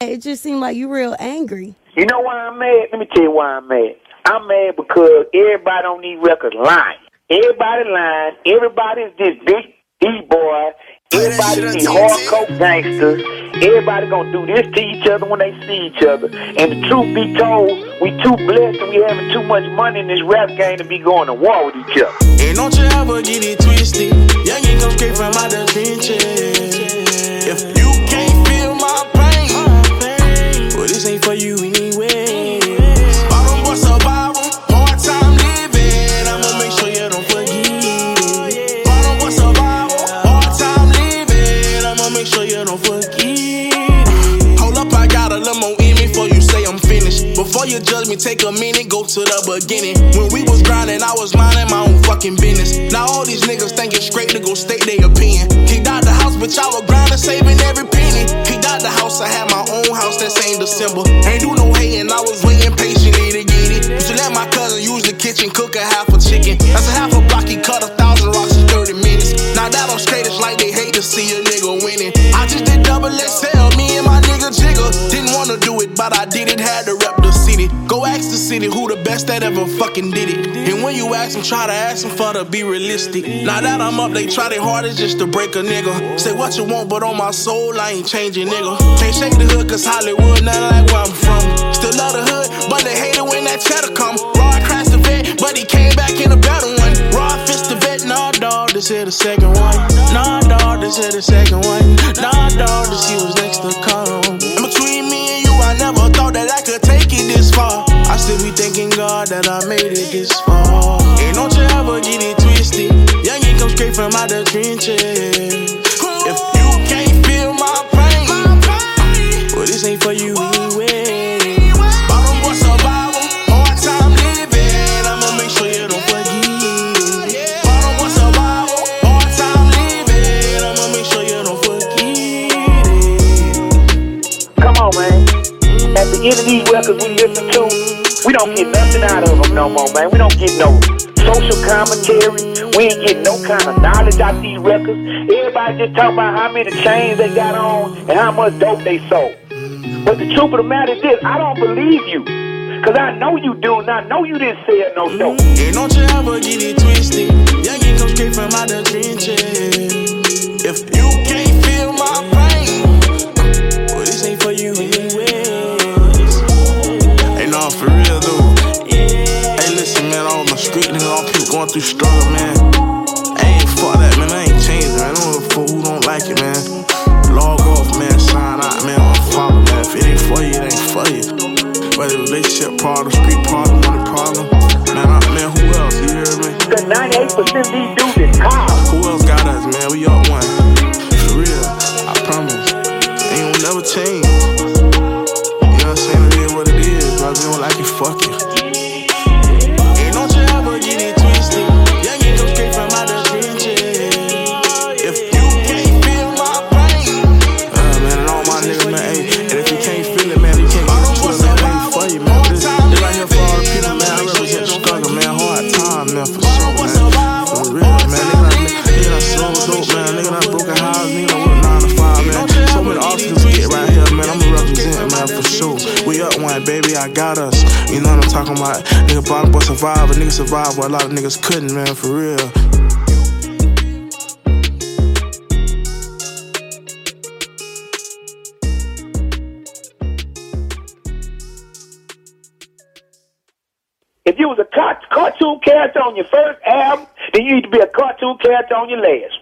It just seemed like you real angry. You know why I'm mad? Let me tell you why I'm mad. I'm mad because everybody on these records lying. Everybody lying. Everybody's this big E-boy. Everybody these hardcore gangsters. Everybody gonna do this to each other when they see each other. And the truth be told, we too blessed and we having too much money in this rap game to be going to war with each other. And don't you ever get it twisted. Young ain't come straight from out the trenches. Ain't for you anyway. Bottom boy survival, hard time living. I'ma make sure you don't forget. Bottom boy survival, hard time living. I'ma make sure you don't forget. Hold up, I got a limo in me before you say I'm finished. Before you judge me, take a minute, go to the beginning. When we was grinding, I was minding my own fucking business. Now all these niggas think it's straight to go state their opinion. Kicked out the house, but y'all were grinding, saving every penny. Out the house, I had my own house that same December. Ain't do no hating, I was Go ask the city who the best that ever fucking did it. And when you ask them, try to ask them for to be realistic. Now that I'm up, they try their hardest just to break a nigga. Say what you want, but on my soul, I ain't changing, nigga. Can't shake the hood, cause Hollywood, nothing like where I'm from. Still love the hood, but they hate it when that cheddar come. Rod crashed the vet, but he came back in a better one. Rod fist the vet, nah, dog, this here the second one. Nah, dog, this here the second one. Nah, dog, this he was next to come. God that I made it this far. And don't you ever get it twisted. Young ain't come straight from out the trenches. If you can't feel my pain, well, this ain't for you anyway. Bottom boy survival, hard time living. I'ma make sure you don't forget. Bottom boy survival, hard time living. I'ma make sure you don't forget. Come on, man. At the end of these records we listen to, we don't get nothing out of them no more, man. We don't get no social commentary. We ain't get no kind of knowledge out these records. Everybody just talking about how many chains they got on and how much dope they sold. But the truth of the matter is this, I don't believe you. Cause I know you do, and I know you didn't sell no dope. Mm-hmm. And don't you ever get it twisted. Young ain't come straight from out the trenches. If you can't feel my going through struggle, man. I ain't fuck that, man. I ain't changing, man. I don't know for who don't like it, man. Log off, man. Sign out, man. Unfollow, man. If it ain't for you, it ain't for you. Whether relationship problem, street problem, money problem. Man, I, man, who else? You hear me? Cause 98% of these dudes is cops. Who else got us, man? We all one. For real, I promise. Ain't gonna never change. Up one, baby, I got us. You know what I'm talking about? Nigga bottom boy survivor, nigga survived where a lot of niggas couldn't, man, for real. If you was a cartoon character on your first album, then you need to be a cartoon character on your last.